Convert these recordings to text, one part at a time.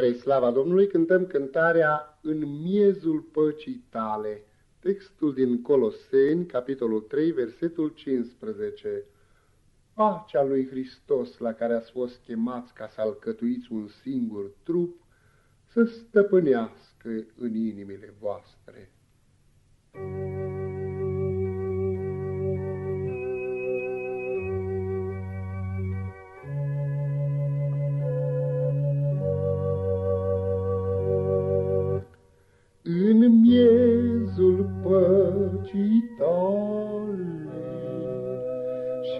Spre slava Domnului cântăm cântarea În miezul păcii tale, textul din Coloseni, capitolul 3, versetul 15. Pacea lui Hristos la care ați fost chemați ca să alcătuiți un singur trup, să stăpânească în inimile voastre. în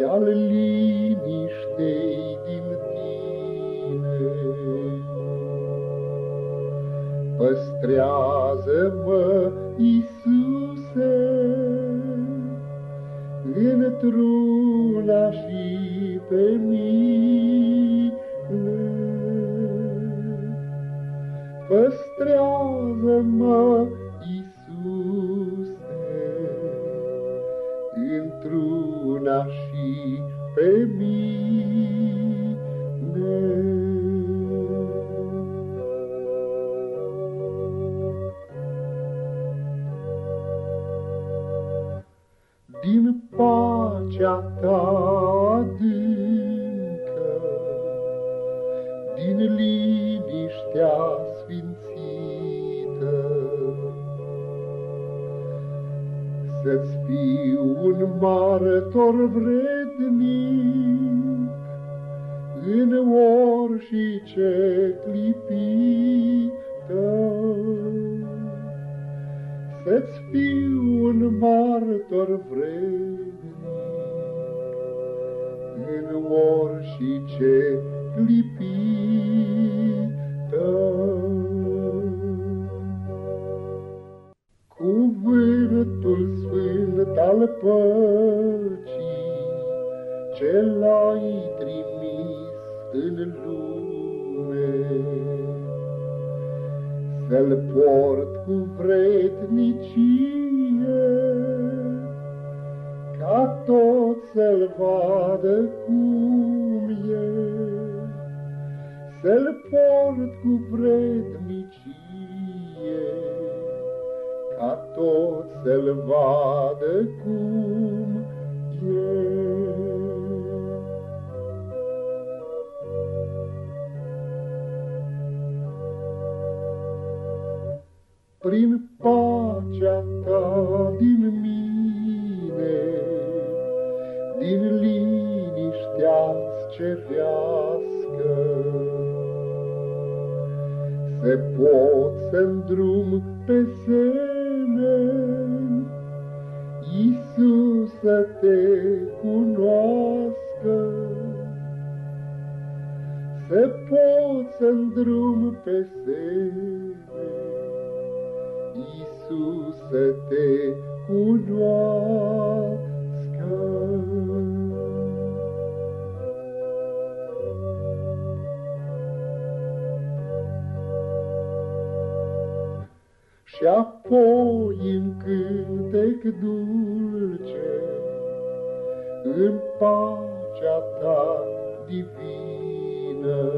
și al liniștei din tine. Păstrează-mă, Iisuse, într-una și pe mine. Din pacea ta adâncă, din liniștea sfințită. Să-ți fiu un martor vrednic în orice clipită. Să-ți fiu un martor vrednic în orice clipită. Cuvântul sfânt al păcii, ce l-ai trimis în lume, să-l port cu vrednicie, ca tot să-l vadă cum e, să-l port cu vrednicie, ca tot să-l vadă cum e. Prin pacea ta din mine, din liniștea cerească, se pot să drum pe semeni, Iisus să te cunoască. Se pot să drum pe semeni, Iisus să te cunoască. Și apoi în cântec dulce, în pacea ta divină,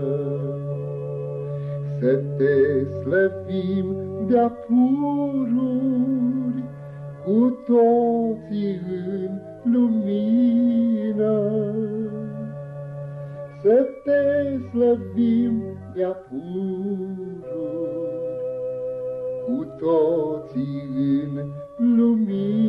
să te slăvim de-a pururi, cu toții în lumină. Să te slăvim de-a pururi, cu toții în lumină.